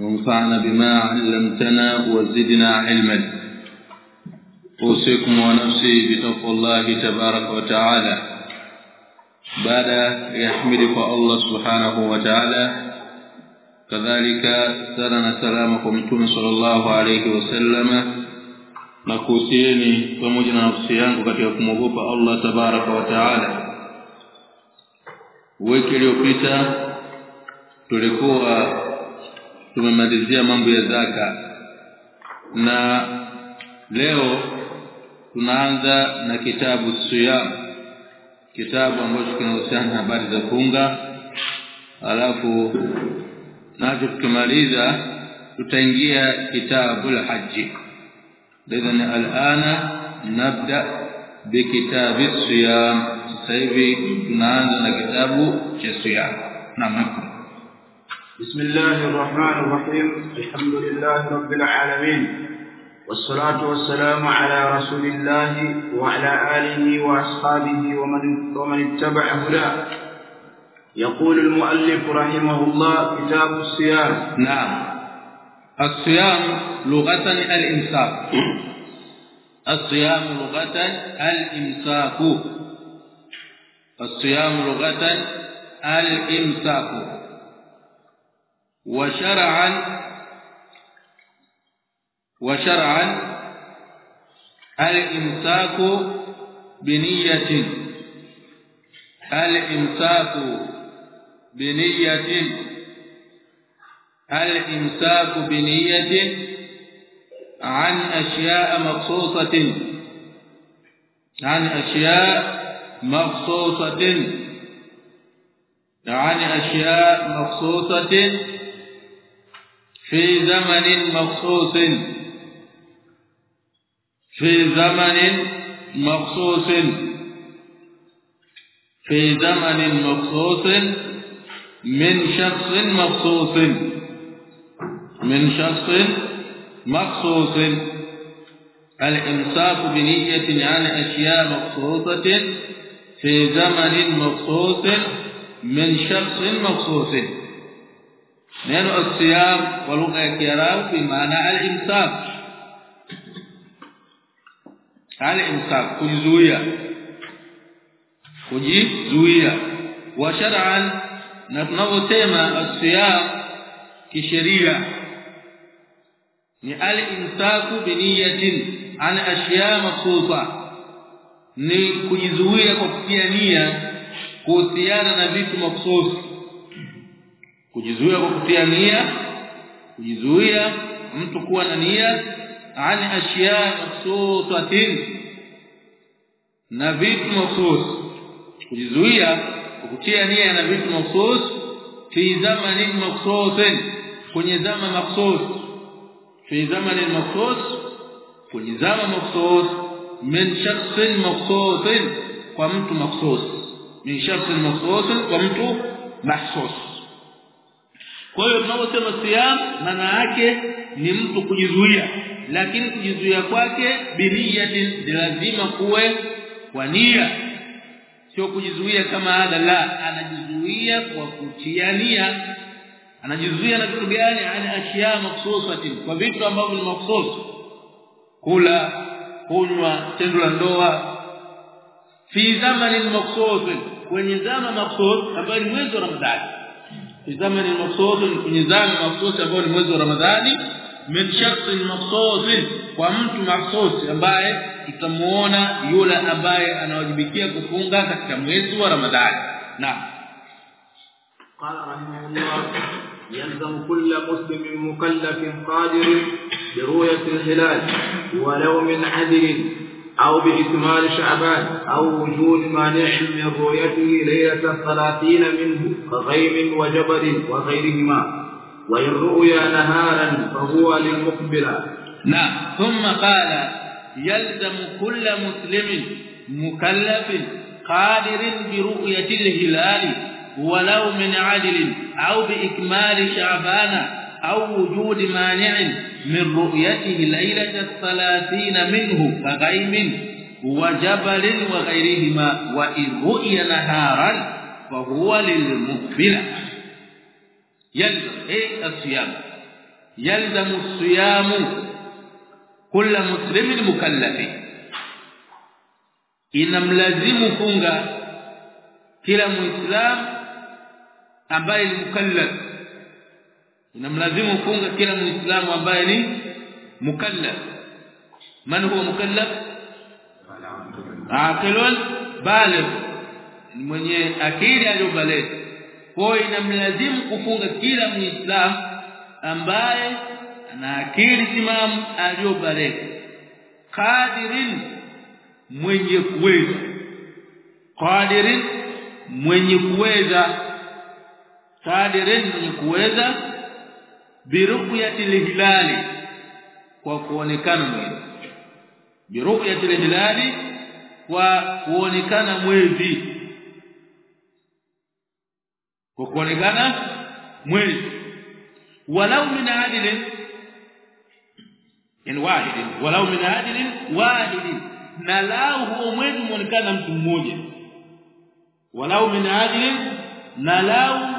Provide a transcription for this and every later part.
وانفعنا بما علمتنا وزدنا علما. أوصيكم ونفسي بتقوى الله تبارك وتعالى. بعد يحمدك الله سبحانه وتعالى كذلك سلام سلامكم متوم صلى الله عليه وسلم. na kuhusieni pamoja na nafsi yangu katika kumwogopa Allah tabaraka wa wiki iliyopita tulikuwa tumemalizia mambo ya zaka. Na leo tunaanza na kitabu siyam. Kitabu ambacho kinahusiana na habari za funga alafu nacho tukimaliza tutaingia kitabu al-hajj idhan alana nabda bikitabi siyam. Sasa hivi tunaanza na kitabu cha siyam. Naam بسم الله الرحمن الرحيم. الحمد لله رب العالمين. والصلاة والسلام على رسول الله وعلى آله وأصحابه ومن, ومن اتبع هداه. يقول المؤلف رحمه الله كتاب الصيام. نعم. الصيام لغة الإمساك. الصيام لغة الإمساك. الصيام لغة الإمساك. وشرعا وشرعا الإمساك بنية. الإمساك بنية. الإمساك بنية عن أشياء مخصوصة. عن أشياء مخصوصة. عن أشياء مخصوصة. في زمن مخصوص. في زمن مخصوص. في زمن مخصوص. من شخص مخصوص. من شخص مخصوص. الامساك بنية عن أشياء مخصوصة. في زمن مخصوص. من شخص مخصوص. Neno asiyam kwa lugha ya kiarabu bi maana al-imsak. Al-imsak kujizuia. Kujizuia. Wa shar'an na tunavyosema asiyam kisheria. Ni al-imsaku bi niyatin an ashiya maksusa ni kujizuia kwa kutia nia kuhusiana na vitu maksusi kujizuia kwa kutia nia kujizuia mtu kuwa na nia ani ashiya maksusatin na vitu maksus kujizuia kwa kutia nia na vitu maksus fi zamanin maksusin kwenye zama maksus fi zamanin maksus kwenye zama maksus min shakhsin maksusin kwa mtu maksus min shakhsin maksusin kwa mtu mahsus kwa hiyo tunaposema siyam maana yake ni mtu kujizuia. Lakini kujizuia kwake biniyati lazima kuwe kwa nia. Sio kujizuia kama ada la. Anajizuia kwa kutia nia. Anajizuia na vitu gani? Ana ashia makhsusati kwa vitu ambavyo ni maksus kula kunywa tendo la ndoa. Fi zamanin maksus kwenye zama makhsus ambayo ni mwezi wa Ramadhani fi zamanin maksus kwenye zama maksus ambayo ni mwezi wa Ramadhani min shakhsin maksus kwa mtu maksus ambaye tutamuona yule ambaye anawajibikia kufunga katika mwezi wa Ramadhani naam قال رحمه الله يلزم كل مسلم مكلف قادر برؤية الهلال ولو من عدل أو بإكمال شعبان أو وجود مانع من رؤيته ليلة الثلاثين منه كغيم وجبل وغيرهما. وإن رؤيا نهارا فهو للمقبلة نعم. ثم قال يلزم كل مسلم مكلف قادر برؤية الهلال ولو من عدل أو بإكمال شعبان أو وجود مانع من رؤيته ليلة الثلاثين منه كغيم وجبل وغيرهما وإن رؤي نهارا فهو للمقبلة. يلزم إيه الصيام؟ يلزم الصيام كل مسلم مكلف inamlazimu funga kila muislam ambaye mukallaf inamlazimu funga kila muislamu ambaye ni mukallaf. Man huwa mukallaf? Aqilun baligh. Mwenye akili aliyobaligh kwa inamlazimu kufunga kila muislamu ambaye ana akili timamu aliyobaligh qadirin mwenye kuweza. Qadirin mwenye kuweza. Qadirin mwenye kuweza biruqyati hilali kwa kuonekana mwezi biruqyati hilali kwa kuonekana mwezi. Kwa kuonekana mwezi. Walau min adilin in wahidin walau min adilin wahidin. Na lao huo mwezi muonekana mtu mmoja. Walau min adilin na lao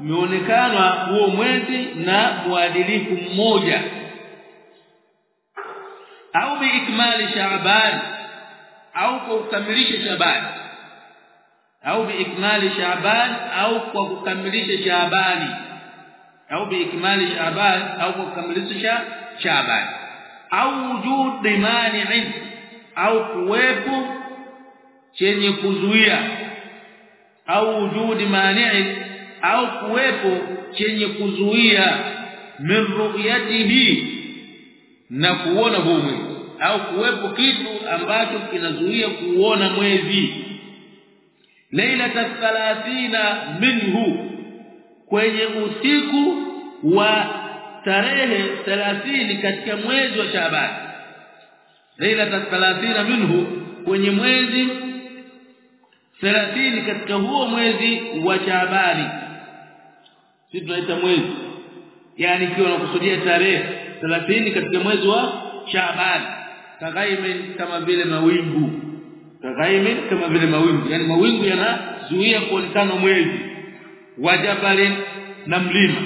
umeonekana huo mwezi na muadilifu mmoja. Au biikmali shaaban au kwa kukamilisha shaaban au biikmali shaaban au kwa kukamilisha shaabani. Au biikmali shaaban au kwa kukamilisha shaaban au wujud mani'in au kuwepo chenye kuzuia. Au wujudi mani'in au kuwepo chenye kuzuia min na kuona huu mwezi au kuwepo kitu ambacho kinazuia kuona mwezi. Lailata 30 minhu kwenye usiku wa tarehe 30 katika mwezi wa Shaaban. Lailata 30 minhu kwenye mwezi 30 katika huo mwezi wa Shaabani sisi tunaita mwezi. Yani ikiwa unakusudia tarehe 30 katika mwezi wa Shaaban. Kagaimen kama vile mawingu. Kagaimen kama vile mawingu. Yani mawingu yanazuia kuonekana mwezi. Wajabalin na mlima.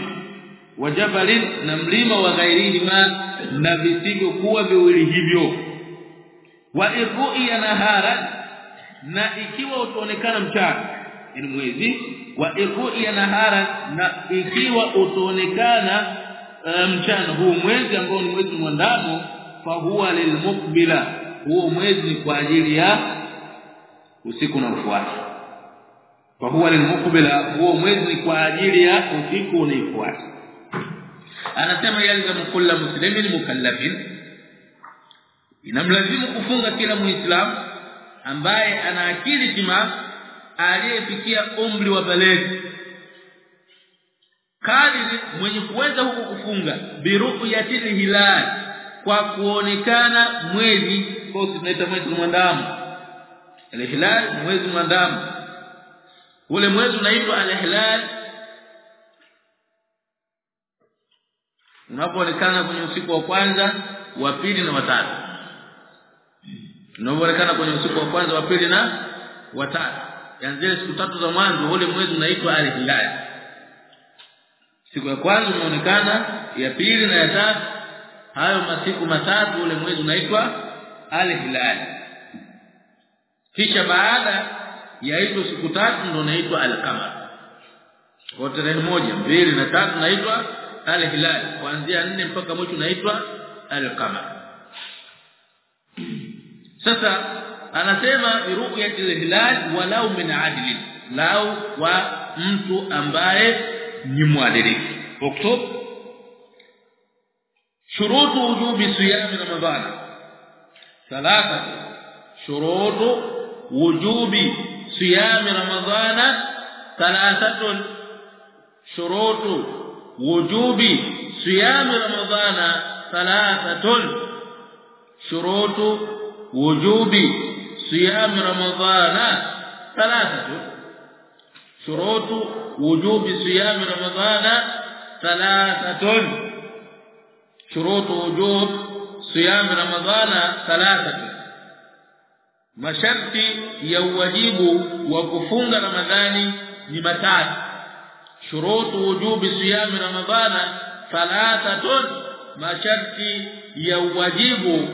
Wajabalin na mlima wa ghairihima na visigo kuwa viwili hivyo. Wa irru'ya nahara na ikiwa utaonekana mchana ni mwezi wa irru'ya nahara na ikiwa utaonekana mchana um, huu mwezi ambao ni mwezi mwandamo fa huwa lilmuqbila huo mwezi ni kwa ajili ya usiku na ufuata fa huwa lilmuqbila huo mwezi ni kwa ajili ya usiku unaofuata anasema yalzamu kullu muslimin mukallafin. Inamlazimu kufunga kila muislamu ambaye ana akili tima aliyefikia umri wa baleghi kadiri mwenye kuweza huku kufunga biru'yatil hilal kwa kuonekana mwezi kwa tunaita mwezi mwandamo al-hilal mwezi mwandamu ule mwezi unaitwa alhilal. Unapoonekana kwenye usiku wa kwanza wa pili na watatu unapoonekana kwenye usiku wa kwanza wa pili na watatu yanzile siku tatu za mwanzo ule mwezi unaitwa al-hilal. Siku ya kwanza inaonekana ya pili na ya tatu. Hayo masiku matatu ule mwezi unaitwa al-hilal. Kisha baada ya hizo siku tatu ndio unaitwa al-qamar. Kwa tarehe moja mbili na tatu naitwa al-hilal. Kuanzia nne mpaka mwisho unaitwa al-qamar. Sasa anasema ru'ya hilal walau min adlin lao wa mtu ambaye ni mwadilifu. Oktob shurutu wujubi siyam ramadhan. Thalatha shurutu wujubi siyam ramadhan. Thalathatun shurutu wujubi siyam ramadhan. Thalathatun shurutu wujubi siyam ramadhana ثلاثه shurutu wujubi siyam ramadhana thalathatun shurutu wujub siyam ramadhana thalathatun masharti ya uwajibu wa kufunga ramadhani ni matatu. Shurutu wujubi siyam ramadhana thalathatun masharti ya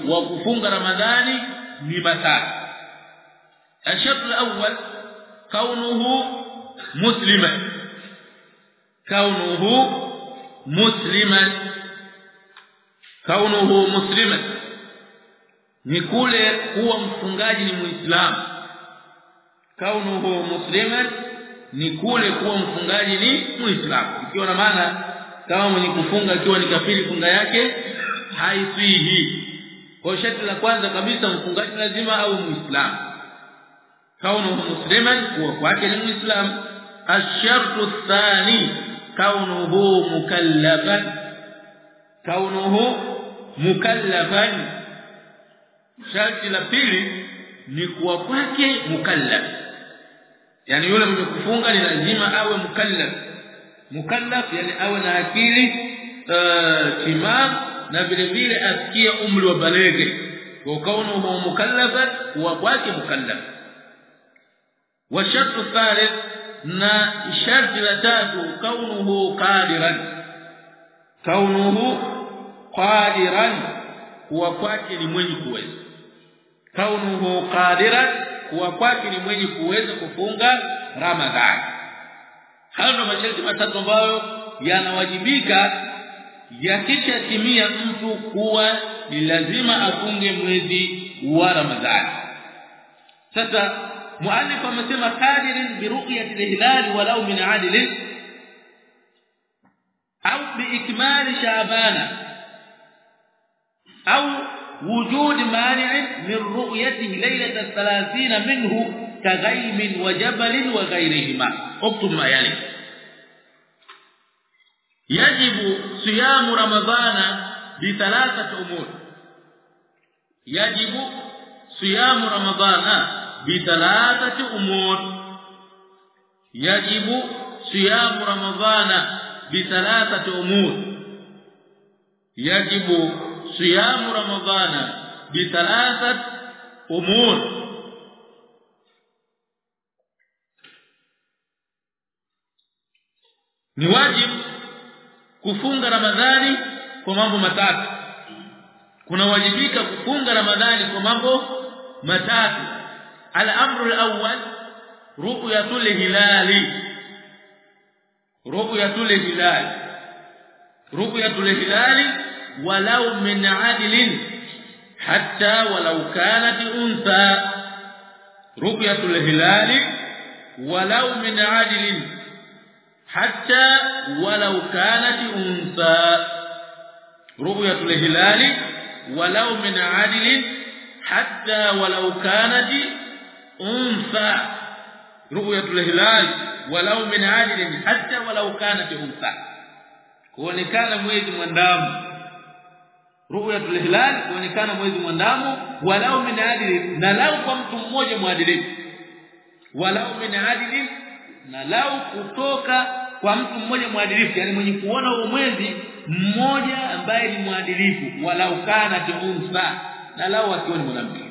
wa kufunga ramadhani ni matatu الشرط الاول كونه مسلما كونه مسلما كونه مسلما ni kule kuwa mfungaji ni muislamu kaunuhu musliman ni kule kuwa mfungaji ni muislamu ikiwa na maana kama mwenye kufunga ikiwa ni kafiri funga yake haisihi kwa sharti la kwanza kabisa mfungaji lazima au muislamu kaunuhu musliman kuwa kwake ni muislamu ashartu thani kaunuhu mukallafan kaunuhu mukallafan sharti la pili ni kuwa kwake mukallaf. Yani yule mwenye kufunga ni lazima awe mukallaf. Mukallaf yani awe na akili uh, timam na vile vile asikie umri wa balege. Kwa kaunuhu mukallafa kuwa kwake mukallaf wa الثالث na sharti la tatu kaunuhu qadiran. Kaunuhu qadiran kuwa kwake ni mwenye kuweza. Kaunuhu qadiran kuwa kwake ni mwenye kuweza kufunga ramadhani hayo masharti matatu ambayo yanawajibika yakishatimia mtu kuwa ni lazima afunge mwezi wa ramadhani. Sasa muallif amesema qadirin al-hilal walau min 'adl au bi ikmal sha'bana au وجود مانع من رؤيته ليلة الثلاثين منه كغيم وجبل وغيرهما. اكتب ما يلي. يجب صيام رمضان بثلاثة أمور. يجب صيام رمضان بثلاثه امور يجب صيام رمضان بثلاثه امور يجب صيام رمضان بثلاثه امور ni wajibu kufunga ramadhani kwa mambo matatu kuna wajibika kufunga ramadhani kwa mambo matatu al-amru al-awwal ru'yatul hilali. Ru'yatul hilali. Ru'yatul hilali walau min 'adlin hatta walau kanat untha. Ru'yatul hilali walau min 'adlin hatta walau kanat untha. Ru'yatul hilali walau min 'adlin hatta walau kanat unfa ru'yatul hilal walau min ajlin hatta walau kanat unfa kuonekana mwezi mwandamo ru'yatul hilal kuonekana mwezi mwandamo walau min ajlin na lau kwa mtu mmoja mwadilifu. Walau min ajlin na lau kutoka kwa mtu mmoja mwadilifu. Yani mwenye kuona huo mwezi mmoja ambaye ni mwadilifu. Walau kana tuunsa na lau akiwa ni mwanamke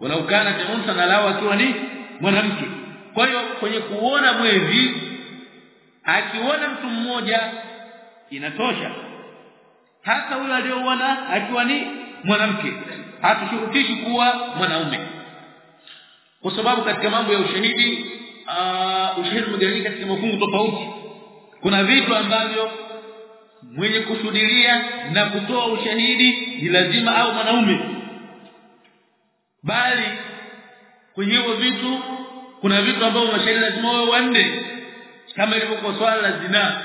walau kana tunsa na lao akiwa ni mwanamke. Kwa hiyo kwenye kuona mwezi akiona mtu mmoja inatosha. Hata huyo aliyoona akiwa ni mwanamke hatushurutishi kuwa mwanaume. Kwa sababu katika mambo ya ushahidi uh, ushahidi umegawanyika katika mafungu tofauti. Kuna vitu ambavyo mwenye kushuhudia na kutoa ushahidi ni lazima au mwanaume bali kwenye hivyo vitu kuna vitu ambavyo mashairi lazima wawe wanne. Kama ilivyokuwa swala la zina.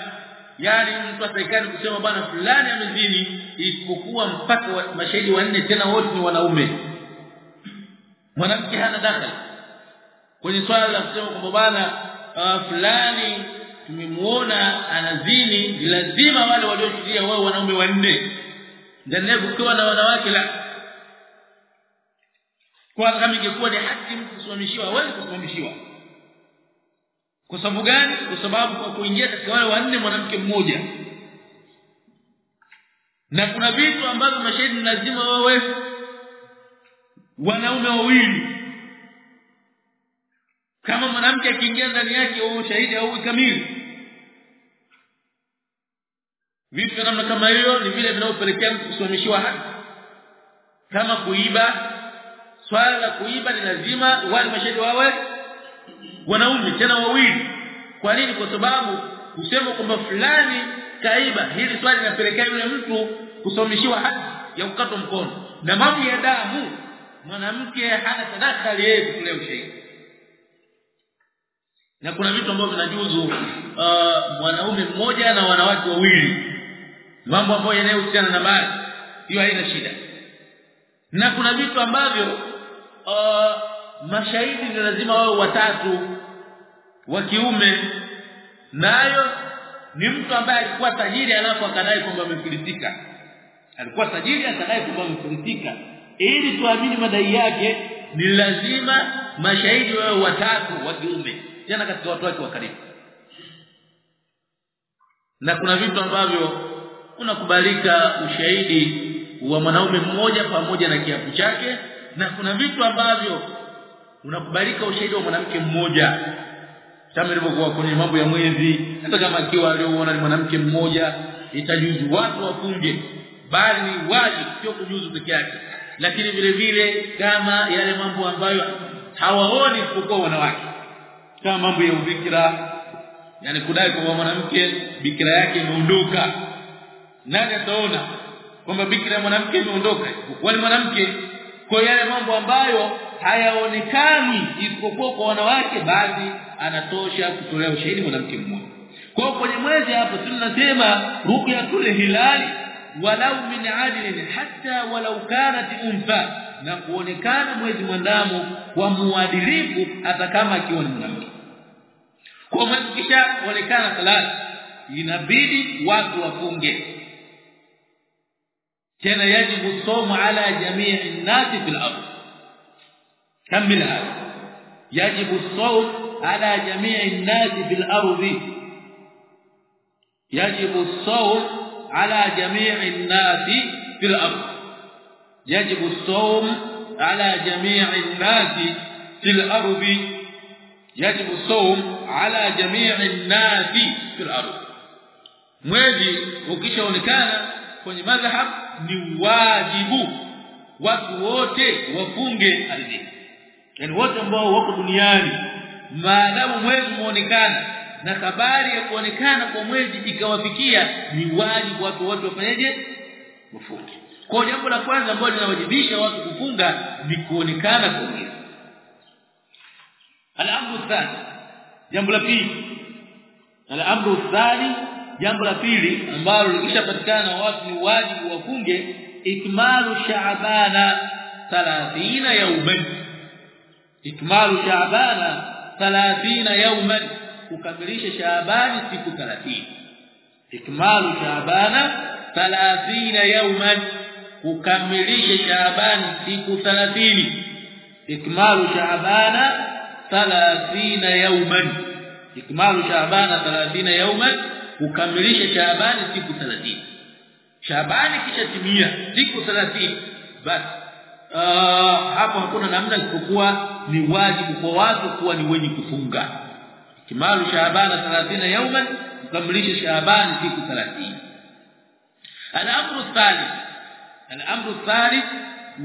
Yani mtu ataikani kusema bwana fulani amezini isipokuwa mpaka wa, mashahidi wanne tena wote ni wanaume. Mwanamke hana dakhali kwenye swala la kusema kwamba bwana uh, fulani tumemuona anazini ni lazima wale walioshuhudia wao wanaume wanne. Kukiwa na wanawake la kwa kama ingekuwa ni haki mtu kusimamishiwa hawezi kusimamishiwa. Kwa sababu gani? Kwa sababu kwa kuingia katika wale wanne mwanamke mmoja. Na kuna vitu ambavyo mashahidi lazima wawe wanaume wawili. Kama mwanamke akiingia ndani yake huo shahidi au kamili. Vitu namna kama hiyo ni vile vinavyopelekea mtu kusimamishiwa haki. Kama kuiba swala la kuiba ni lazima wale mashahidi wawe wanaume tena wawili. Kwa nini? Kwa sababu kusema kwamba fulani kaiba hili swali linapelekea yule mtu kusomeshiwa haki ya kukatwa mkono. Na mambo ya damu mwanamke hana tadakhali yeye kutolea ushahidi. Na kuna vitu ambavyo vinajuzu uh, mwanaume mmoja na wanawake wawili. Mambo ambayo yanayohusiana na mali hiyo haina shida. Na kuna vitu ambavyo uh, mashahidi ni lazima wao watatu wa kiume. Nayo ni mtu ambaye alikuwa tajiri alafu akadai kwamba amefilisika alikuwa tajiri akadai kwamba amefilisika ili tuamini madai yake ni lazima mashahidi wao watatu wa kiume. Tena katika watu wake wa karibu. Na kuna vitu ambavyo unakubalika ushahidi wa mwanaume mmoja pamoja na kiapo chake na kuna vitu ambavyo unakubalika ushahidi wa mwanamke mmoja. Kama ilivyokuwa kwenye mambo ya mwezi hata kama akiwa aliyoona ni mwanamke mmoja itajuzu watu wafunge. Bali ni wajibu sio kujuzu peke yake. Lakini vile vile kama yale mambo ambayo hawaoni isipokuwa wanawake. Kama mambo ya ubikira yani kudai kwamba mwanamke bikira yake imeondoka. Nani ataona kwamba bikira ya mwanamke imeondoka? Kwa mwanamke kwa yale mambo ambayo hayaonekani isipokuwa kwa wanawake basi anatosha kutolea ushahidi mwanamke mmoja. Kwa kwenye mwezi hapo tunasema ruqyatul hilali walau min adlin hatta walau kanat unfa na kuonekana mwezi mwandamo kwa muadilifu hata kama akiwa ni mwanamke. Kwa mwezi kisha kuonekana salati inabidi watu wafunge tena yajibu somu ala jamii an-nasi fil ardh كمل هذا؟ يجب الصوم على جميع الناس بالارض يجب الصوم على جميع الناس في الأرض. يجب الصوم على جميع الناس في الأرض. يجب الصوم على جميع الناس في الأرض. Mwezi ukishaonekana kwenye madhhab ni wajibu. Watu wote wafunge ardhi. Yani wote ambao wako duniani maadamu mwezi muonekana na habari ya kuonekana kwa mwezi ikawafikia ni wajibu watu wote wafanyeje? Wafunge. Kwa jambo la kwanza ambalo linawajibisha watu kufunga ni kuonekana kwa mwezi. Al-amru thani. Jambo la pili. Al-amru thani jambo la pili ambalo likishapatikana watu ni wajibu wafunge ikmalu shaabana 30 yauman ikmalu shaabana 30 yauman kukamilisha shaabani siku 30 ikmalu shaabana 30 yauman kukamilisha shaabani siku 30 ikmalu shaabana 30 yauman ikmalu shaabana 30 yauman kukamilisha shaabani siku 30 shaabani kisha timia siku 30 basi uh, hapo hakuna namna isipokuwa ni wajibu kwa watu kuwa ni wenye kufunga. Kimalu shaabana 30 yauman kukamilisha shaabani siku 30 al-amru thalith al-amru thalith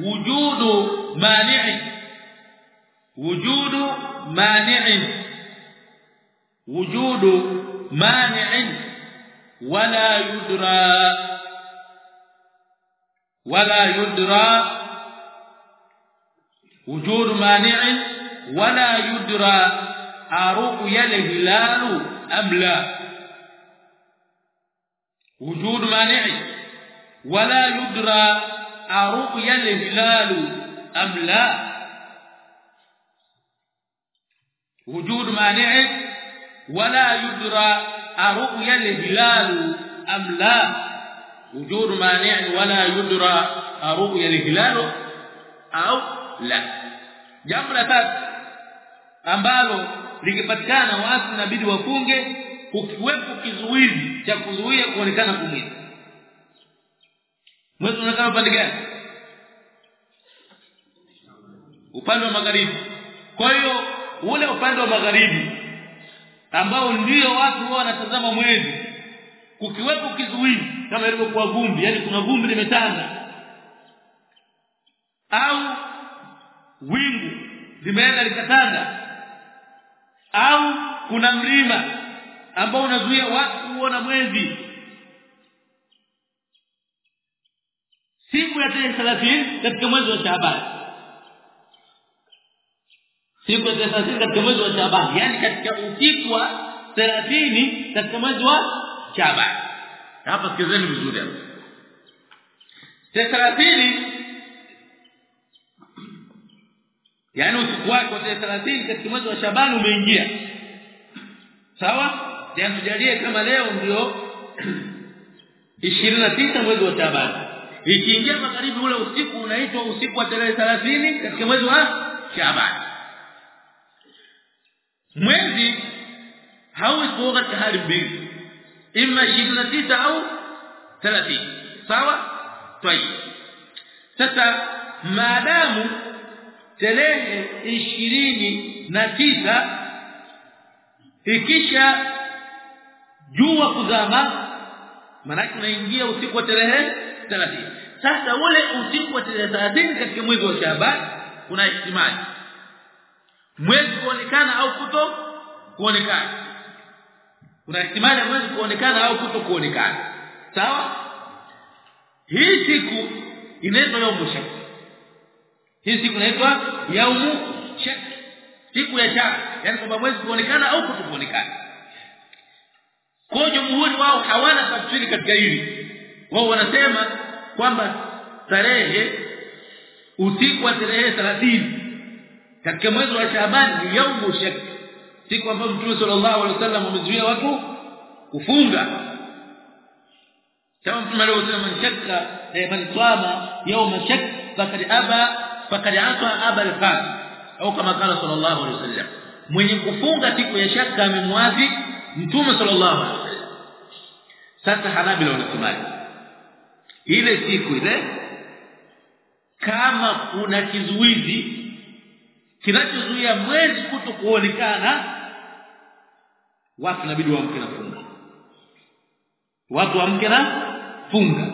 wujudu mani'i wujudu mani'in wujudu mani'in wala yudra ولا يدرى وجود مانع ولا يدرى أرؤيا الهلال أم لا وجود مانع ولا يدرى أرؤيا الهلال أم لا وجود مانع ولا يدرى aruya al-hilal am la wujud mani' wala yudra. Aruya al-hilal au la. Jambo la tatu ambalo likipatikana watu inabidi wafunge kukiwepo kizuizi cha kuzuia kuonekana kwa mwezi mwezi unaonekana upande gani? Upande wa magharibi. Kwa hiyo ule upande wa magharibi ambao ndio watu wao wanatazama mwezi. Kukiwepo kizuizi kama ilivyokuwa vumbi yani kuna vumbi limetanda. Au wingu limeenda likatanda. Au kuna mlima ambao unazuia watu kuona mwezi. Siku ya tarehe 30 katika mwezi wa Shaaban siku ya 30 katika mwezi wa Shaaban. Yani katika usiku wa 30 katika mwezi wa Shaaban. Hapa sikizeni vizuri hapa. Tarehe 30 yani usiku wake wa tarehe 30 katika mwezi wa Shaaban umeingia. Sawa? Yani tujalie kama leo ndio 29 mwezi wa Shaaban. Ikiingia magharibi ule usiku unaitwa usiku wa tarehe 30 katika mwezi wa Shaaban mwezi hauwezi kuwa katika hali mbili imma 29 au 30 sawa? Tayeb sasa maadamu tarehe ishirini na tisa ikisha jua kuzama maana unaingia usiku wa tarehe 30 sasa ule usiku wa tarehe 30 katika mwezi wa Shaaban kuna ihtimali mwezi kuonekana au kuto kuonekana. Kuna ihtimali ya mwezi kuonekana au kuto kuonekana. Sawa? Hii siku inaitwa yaumu shak. Hii siku inaitwa yaumu shak. Siku ya shak yani kwamba mwezi kuonekana au kuto kuonekana. Kwa jumhuri wao hawana tafsiri katika hili. Wao wanasema kwamba tarehe usiku wa tarehe 30 katika mwezi wa Shaaban ni yaumu shak siku ambayo Mtume sallallahu alaihi wasallam amezuia watu kufunga. Kama Mtume alivyosema man shakka man swama yawma shak fakad aba fakad asa aba al au kama kala sallallahu alaihi wasallam mwenye kufunga siku ya shaka amemwazi Mtume sallallahu alaihi wasallam. Sasa hanabila wanasemaje ile siku ile kama kuna kizuizi kinachozuia mwezi kuto kuonekana watu inabidi waamke na funga. Watu waamke na funga.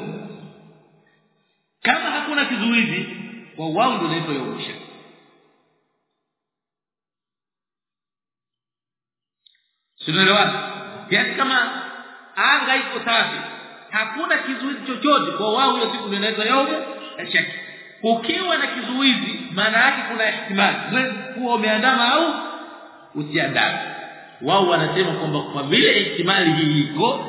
Kama hakuna kizuizi kwa wao ndio inaitwa yaumsha sinaelewa Yaani kama anga iko safi, hakuna kizuizi chochote kwa wao hiyo siku ndio inaitwa yaumu shak. Ukiwa na kizuizi maana yake kuna ihtimali. Mwezi kuwa umeandama au usiandame. Wao wanasema kwamba kwa vile ihtimali hii iko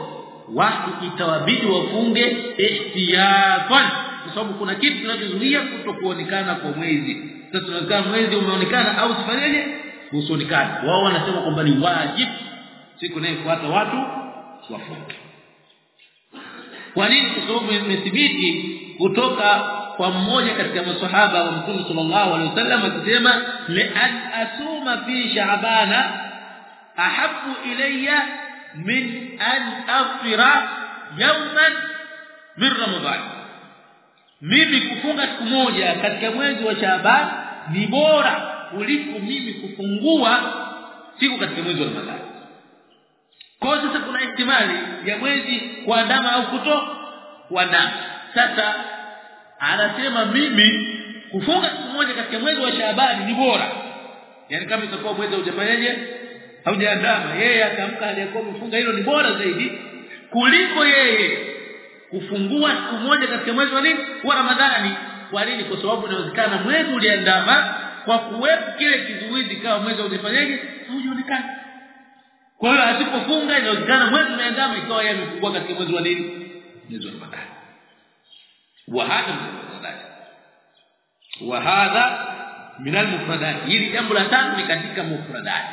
watu itawabidi wafunge ihtiyatan kwa sababu kuna kitu kinachozuia kutokuonekana kwa mwezi. Sasa tunataka mwezi umeonekana au sifanyeje? Usionekane. Wao wanasema kwamba ni wajibu siku inayofuata watu wafunge kwa nini kwa sababu imethibiti kutoka kwa mmoja katika maswahaba wa Mtume sallallahu alaihi wasallam akisema an asuma fi sha'bana ahabbu ilayya min an afira yawman min ramadan. Mimi kufunga siku moja katika mwezi wa Shaaban ni bora kuliko mimi kufungua siku katika mwezi wa Ramadhani kwa sasa kuna ihtimali ya mwezi kuandama au kuto kuandama. Sasa anasema mimi kufunga siku moja katika mwezi wa Shaabani ni bora. Yani kama itakuwa mwezi hujafanyaje haujaandama yeye atamka aliyekuwa mfunga hilo ni bora zaidi kuliko yeye kufungua siku moja katika mwezi wa nini? Wa Ramadhani. Kwa nini? Kwa sababu inawezekana mwezi uliandama kwa kuwepo kile kizuizi kama mwezi hujafanyaje hujaonekana kwa hiyo asipofunga inawezekana mwezi umeandama ikawa yeye amefungua katika mwezi wa nini? Mwezi wa Ramadhani وهذا من المفردات وهذا من المفردات hili jambo la tano ni katika mufradat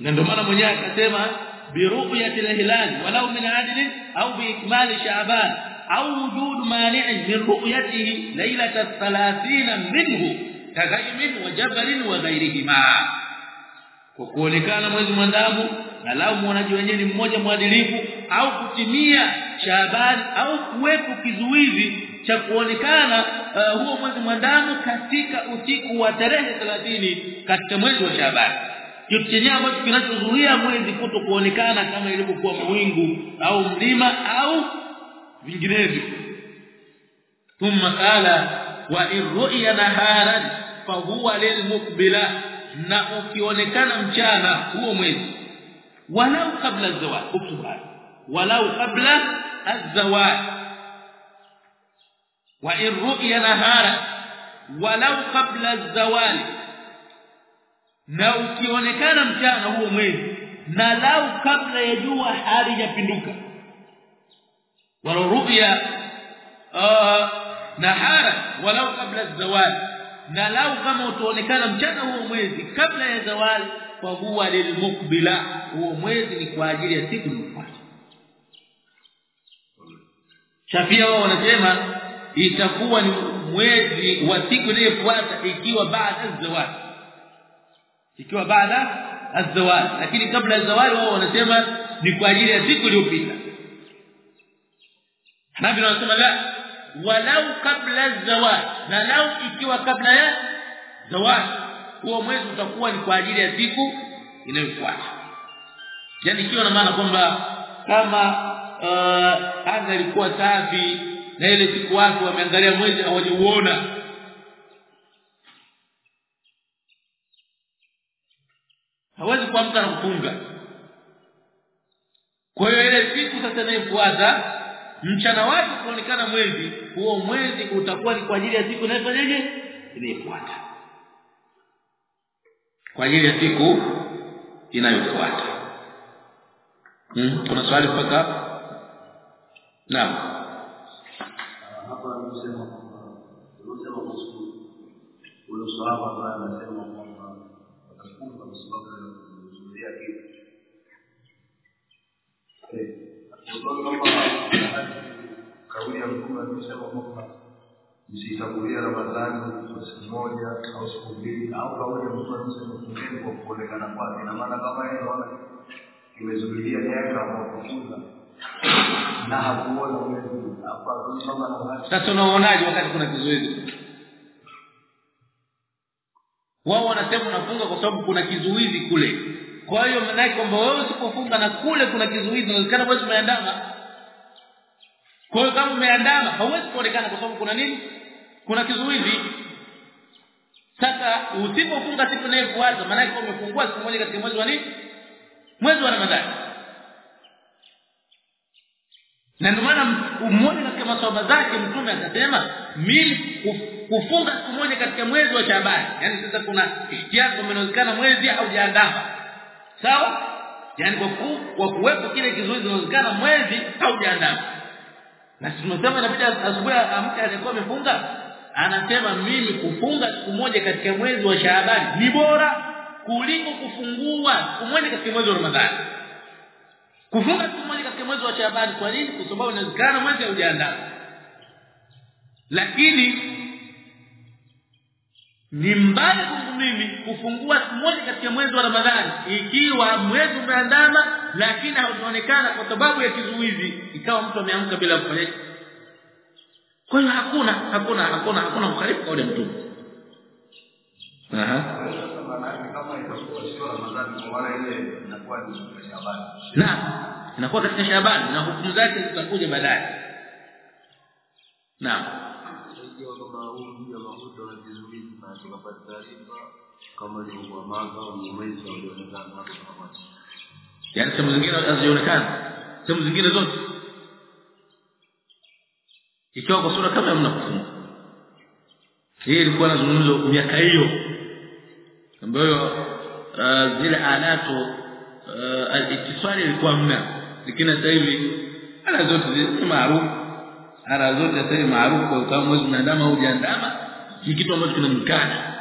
na ndio maana mwenyewe akasema الهلال ولو من عدل او باكمال شعبان او وجود مانع من رؤيته ليله الثلاثين منه كغيم وجبل وغيرهما وكونekana mwezi lao muonaji wenyewe ni mmoja mwadilifu au kutimia Shaaban au kuwepo kizuizi cha kuonekana uh, huo mwezi mwandamu katika usiku wa tarehe 30 katika mwezi wa Shaaban. Kitu chenye ambacho kinachozuia mwezi kuto kuonekana kama ilivyokuwa mwingu au mlima au vinginevyo. Thumma qala wa irru'ya naharan fa huwa lilmuqbila na ukionekana mchana huo mwezi walau kabla zawal ukubali walau kabla az-zawal wa irru'ya nahara walau kabla az-zawal na ukionekana mchana huo mwezi na lau kabla ya jua halijapinduka. Walau ru'ya nahara walau kabla az-zawal na lau kama utaonekana mchana huo mwezi kabla ya zawali fa huwa lilmuqbila huo mwezi ni kwa ajili ya siku inayofuata Shafia wao wanasema itakuwa ni mwezi wa siku inayofuata ikiwa baada zawali ikiwa baada azawali lakini kabla ya zawali wao wanasema ni kwa ajili ya siku iliyopita. Nabii anasema la walau kabla zawal na lau ikiwa kabla ya zawal huo mwezi utakuwa ni kwa ajili ya siku inayofuata. Yani hiyo na maana kwamba kama uh, anga ilikuwa safi na ile siku watu wameangalia mwezi hawajauona hawezi kuamka na kufunga. Kwa hiyo ile siku sasa inayofuata mchana wake kuonekana mwezi huo mwezi utakuwa ni kwa ajili ya siku inayofanyaje? Inayofuata kwa ajili ya siku inayofuata. Hmm? kuna swali mpaka? Naam. Hapa anasema kwamba unasema kuhusu ule sahaba ambaye anasema kwamba akafunga kwa sababu ya kuzuia kitu. Kauli ya mtume alisema kwamba msitangulia Ramadhani kwa siku moja au siku mbili au kauli ya anasema kwa kuonekana kwake. Na maana kama yeye anaona imezuilia miaka kufunga na hakuona mwezi hapa kama sasa unaonaje wakati kuna kizuizi? Wao wanasema unafunga kwa sababu kuna kizuizi kule. Kwa hiyo maana kwamba wewe usipofunga na kule kuna kizuizi inawezekana wewe umeandama. Kwa hiyo kama umeandama hauwezi kuonekana kwa sababu kuna nini kuna kizuizi. Sasa usipofunga siku inayofuata maana yake umefungua siku moja katika mwezi wa nini? Mwezi wa Ramadhani. Na ndio maana umoja katika maswahaba zake mtume akasema mimi kufunga siku moja katika mwezi wa shabani. Yani sasa kuna ihtiyaji kwamba mwezi au jiandama sawa? Yani kwa ku, kwa kuwepo kile kizuizi inawezekana mwezi au jiandama na tunasema inabidi asubuhi amke alikuwa amefunga anasema mimi kufunga siku moja katika mwezi wa Shaaban ni bora kuliko kufungua siku moja katika mwezi wa Ramadhani. Kufunga siku moja katika mwezi wa Shaaban kwa nini? Kwa sababu inawezekana mwezi haujaandaa. Lakini ni mbaya kwangu mimi kufungua siku moja katika mwezi wa Ramadhani ikiwa mwezi umeandama lakini haujaonekana kwa sababu ya kizuizi ikawa mtu ameamka bila kufanya kwa hiyo hakuna hakuna hakuna hakuna mkhalifu kauli ya mtume. Aha. Kwa na inakuwa katika Shaaban na hukumu zake zitakuja baadaye. Naam. Yaani kama zingine mji wa zingine una kizuizi na tukapata taarifa kama ilivyokuwa Maka ni mwezi ulioonekana hapo tunapata yani sehemu zingine hazionekani sehemu zingine zote ikiwa kwa sura kama hamna kufunga hii ilikuwa nazungumzo miaka hiyo ambayo uh, zile alatu uh, al-ittisali ilikuwa mna. Lakini sasa hivi ala zote ni maarufu. Ala zote sasa hivi maarufu kama mwezi unaandama au jandama ni kitu ambacho kinamkana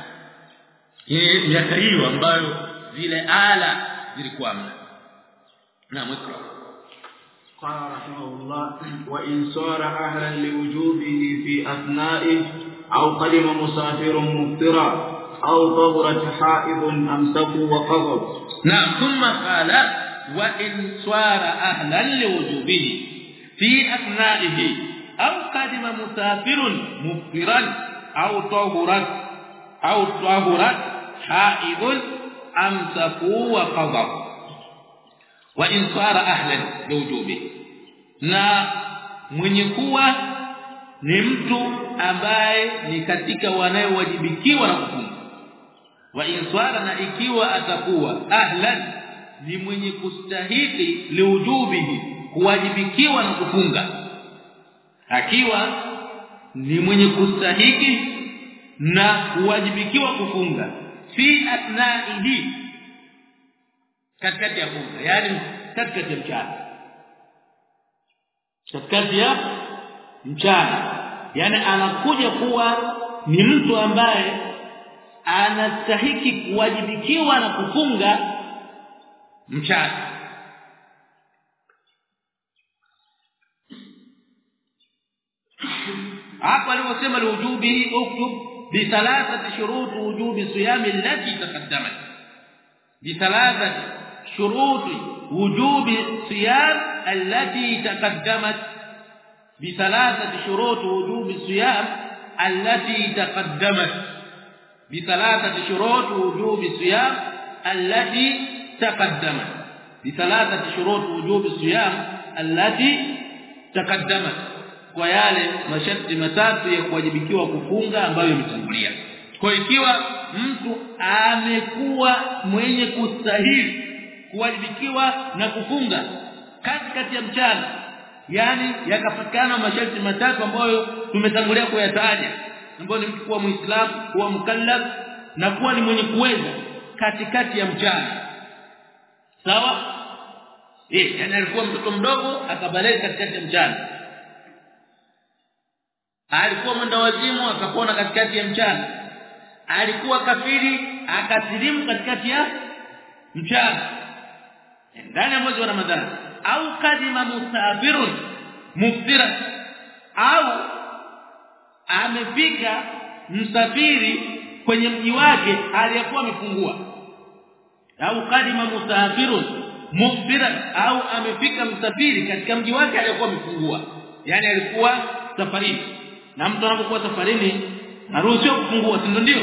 hii miaka hiyo ambayo zile ala zilikuwa mna. Na mwikra قال رحمه الله وإن صار أهلا لوجوبه في أثنائه أو قدم مسافر مفطرا أو طهرت حائض أمسكوا وقضوا. نعم ثم قال وإن صار أهلا لوجوبه في أثنائه أو قدم مسافر مفطرا أو طهرت أو طهرت حائض أمسكوا wa in sara ahlan liwujubi na mwenye kuwa ni mtu ambaye ni katika wanayowajibikiwa na kufunga wa in sara na ikiwa atakuwa ahlan ni mwenye kustahili liujubihi kuwajibikiwa na kufunga. Akiwa ni mwenye kustahiki na kuwajibikiwa kufunga. Fi athna'ihi katikati ya funga yani katikati ya mchana. Katikati ya mchana. Yani anakuja kuwa ni mtu ambaye anastahiki kuwajibikiwa na kufunga mchana. Hapa aliposema liwujubi uktub bi thalathati shurut wujubi siyami allati taqaddamat. Bi thalathati allati taqaddamat bi thalathati shurut wujubi siyam allati taqaddamat bi thalathati shurut wujubi siyam allati taqaddamat bi thalathati shurut wujubi siyam allati taqaddamat kwa yale masharti matatu ya kuwajibikiwa kufunga ambayo yametangulia. Kwa ikiwa mtu amekuwa mwenye kustahili kuwajibikiwa na kufunga. Katikati ya mchana yani yakapatikana masharti matatu ambayo tumetangulia kuyataja. Ambayo ni kuwa muislamu kuwa mukallaf na kuwa ni mwenye kuweza katikati ya mchana. Sawa? Eh yani alikuwa mtoto mdogo akabaleka katikati ya mchana. Alikuwa mwenda wazimu akapona katikati ya mchana. Alikuwa kafiri akasilimu katikati ya mchana ndani ya mwezi wa ramadhani. Au kadima musafirun mufira au amefika msafiri kwenye mji wake aliyekuwa amefungua. Au kadima musafirun mufira au amefika msafiri katika mji wake aliyekuwa amefungua. Yani alikuwa safarini. Na mtu anapokuwa safarini haruhusiwi kufungua si ndio?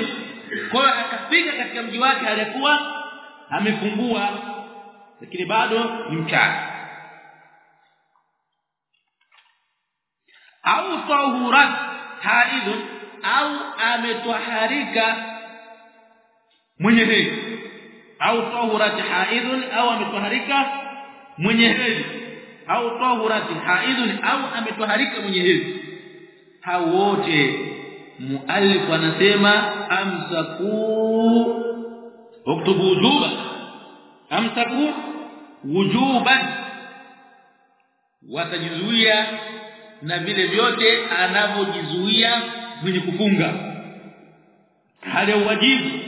Kwa hiyo akafika katika mji wake aliyekuwa amefungua lakini bado ni mchana au tahurat haid au ametoharika mwenye hedhi au tahurat haid au ametoharika mwenye hedhi au tahurat haid au ametoharika mwenye hedhi hao wote muallif anasema amsaku uktubu wujuba amsaku wujuban watajizuia na vile vyote anavyojizuia mwenye kufunga. Hali ya wajibu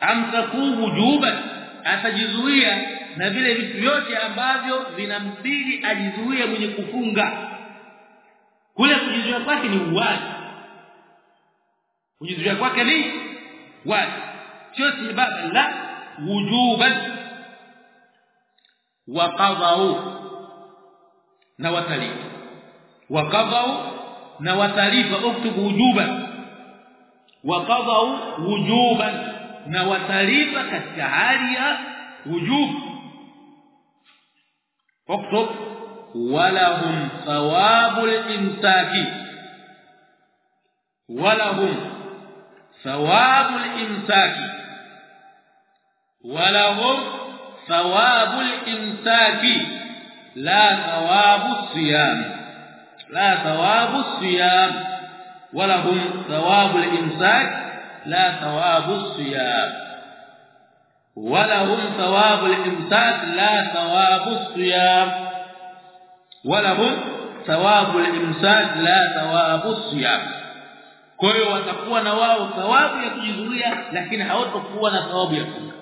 amsaku wujuban atajizuia na vile vitu vyote ambavyo vinambidi ajizuia mwenye kufunga. Kule kujizuia kwake ni uwazi. Kujizuia kwake ni wazi sio sibaba la wujuban wa qadau na watalifa wa qadau na watalifa uktubu wujuban wa qadau wujuban na watalifa katika hali ya wujub uktub ولهم ثواب الامساك ولهم ثواب الامساك ولهم ثواب الإمساك لا ثواب الصيام. لا ثواب الصيام. ولهم ثواب الإمساك لا ثواب الصيام. ولهم ثواب الإمساك لا ثواب الصيام. ولهم ثواب الإمساك لا ثواب الصيام. Kwa hiyo watakuwa na wao thawabu ya kujizuia lakini hawatakuwa na thawabu ya funga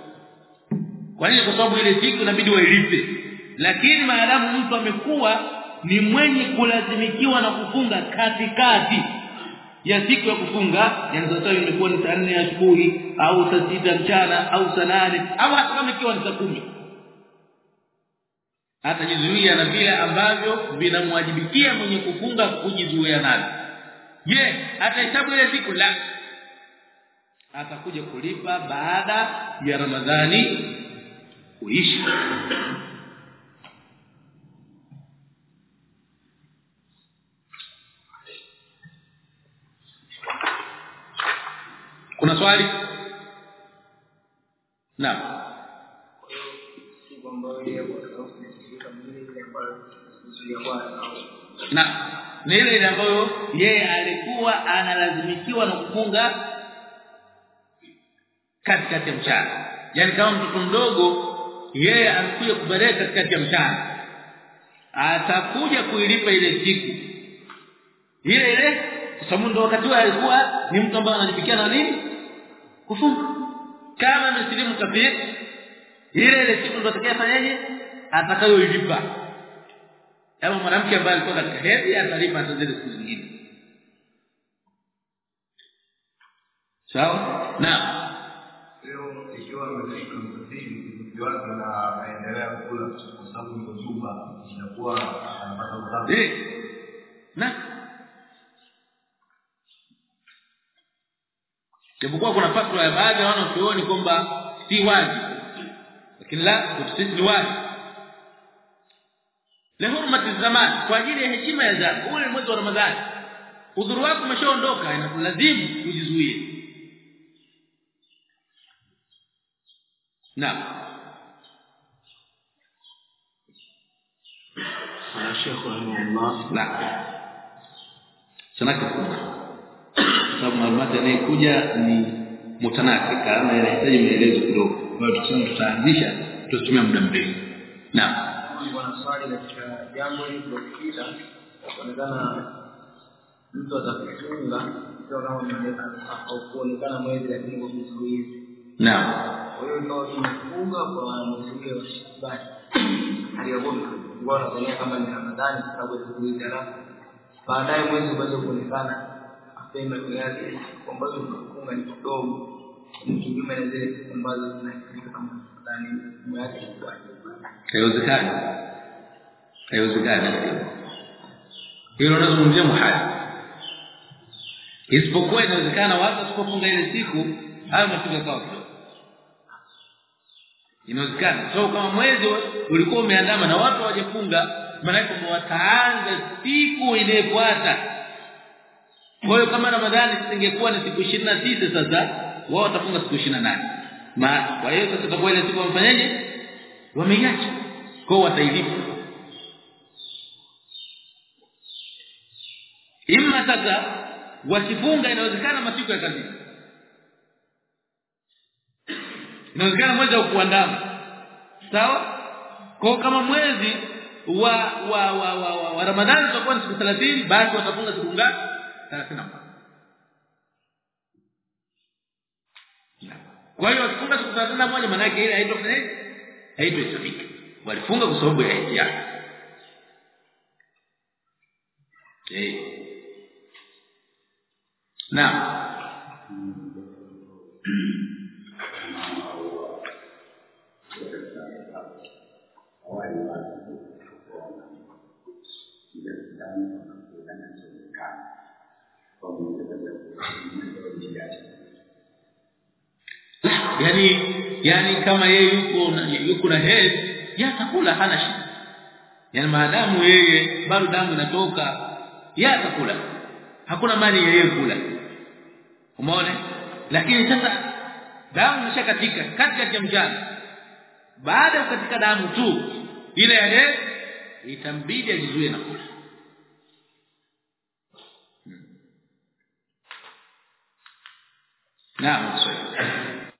kwa nini? Kwa sababu ile siku inabidi wailipe. Lakini maadamu mtu amekuwa ni mwenye kulazimikiwa na kufunga katikati ya siku ya kufunga yani sasa imekuwa ni saa 4 asubuhi au saa sita mchana au saa nane au hata kama ikiwa ni saa kumi. Atajizuia na vile ambavyo vinamwajibikia mwenye kufunga kujizuia nazo je atahesabu ile siku? La. Atakuja kulipa baada ya Ramadhani kuisha kuna swali? Na ni ile ile ambayo yeye alikuwa analazimikiwa na kufunga katikati ya mchana. Yani kama mtoto mdogo yeye alikuja kubalia katikati ya mchana atakuja kuilipa ile siku. Ile ile kwa sababu ndo wakati wake alikuwa ni mtu ambaye anajifikia na nini? Kufunga. Kama msilimu kafir ile ile siku ndo atakayefanyaje? Atakayoilipa. Kama mwanamke ambaye alikuwa katika hedhi atalipa hata zile siku zingine. Sawa? Na leo ikiwa amefika mji wake na aendelea kula kwa sababu ndio chumba inakuwa anapata udhambi eh na? Japokuwa kuna fatwa ya baadhi ya wanachuoni kwamba si wazi lakini la sisi ni wajibu la hurmati zaman kwa ajili ya heshima ya zaka ule mwezi wa ramadhani. Udhuru wako umeshaondoka inakulazimu ujizuie. Naam Sheikh rahimahullah. Naam sanaka sababu maalumati anayekuja ni mutanafika ama yanahitaji maelezo kidogo. Kwa hiyo tukisema tutaanzisha tutatumia muda mrefu. Naam wanaswali katika jambo lililopita kuonekana mtu atakufunga sio kama kuonekana mwezi lakini kwa naam kwa hiyo ikawa tunafunga kwa mwezi wa tulikuwa tunadhania kama ni Ramadhani kwa sababu ya alafu baadaye mwezi ukaja kuonekana mapema yake ambazo tunafunga ni kidogo. Ni kinyume na zile siku ambazo zinahitajika kama Ramadhani. Mume yake haiwezekani. Haiwezekani. Hilo unazungumzia muhali. Isipokuwa inawezekana watu wasipofunga ile siku hayo masiku yakawa inawezekana. So kama mwezi ulikuwa umeandama na watu hawajafunga maana wataanza siku inayofuata. Kwa hiyo kama ramadhani singekuwa ni siku 29 sasa wao watafunga siku 28 ma kwa hiyo sasa kwa ile siku wamfanyaje? Wameiacha. Kwa watailipa. Imma sasa wasifunga inawezekana masiku ya kazi inawezekana mwezi wa kuandama sawa? Kwa kama mwezi wa wa wa, wa, wa, wa Ramadhani utakuwa ni siku 30 basi watafunga siku ngapi? 31 kwa hiyo wakifunga siku 31 maana yake ile haitwa isabiki walifunga kwa sababu ya ihtiyari eh. Naam yani yani kama yeye yuko na yuko na hedhi yatakula hana shida. Yani maadamu yeye bado damu inatoka ya yatakula hakuna mali yeye kula. Umeona? Lakini sasa damu imeshakatika katikati ya baada ya katika damu tu ile ile itambidi ajizuie na kula. Naam swali